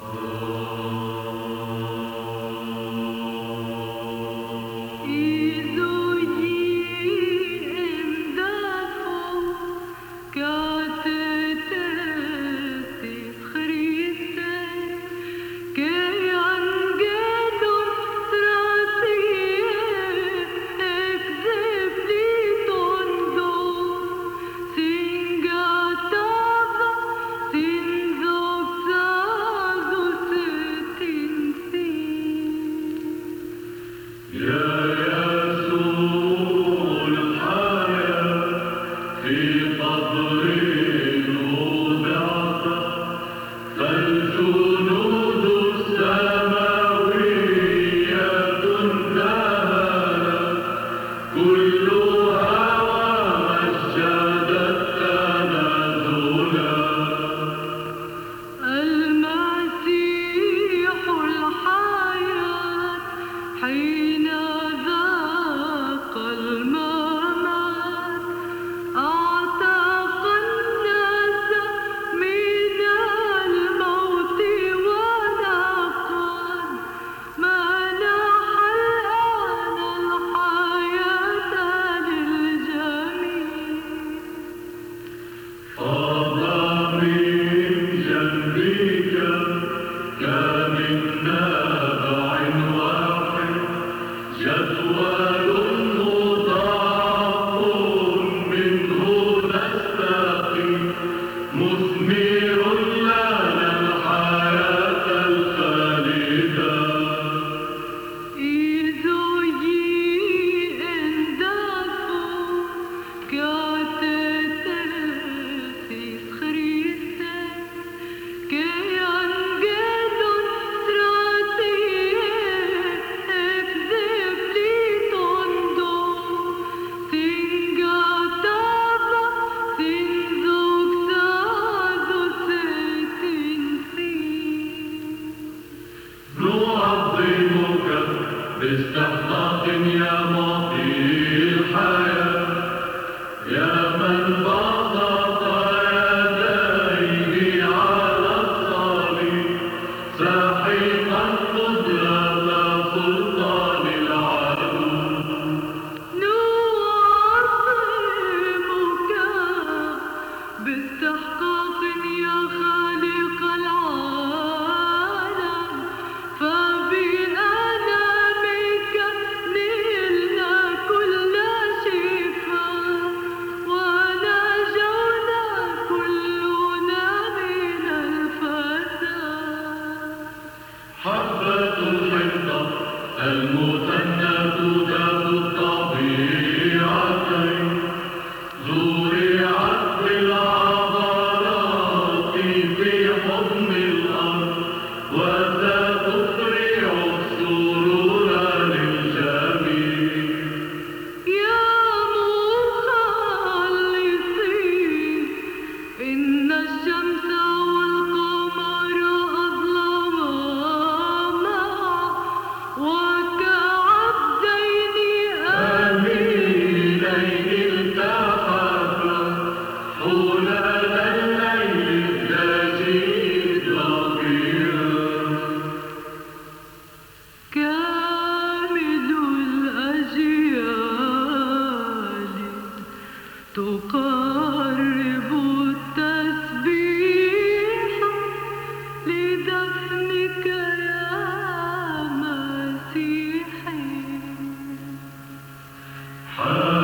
Oh. Ты подбери Krishna chante Uh...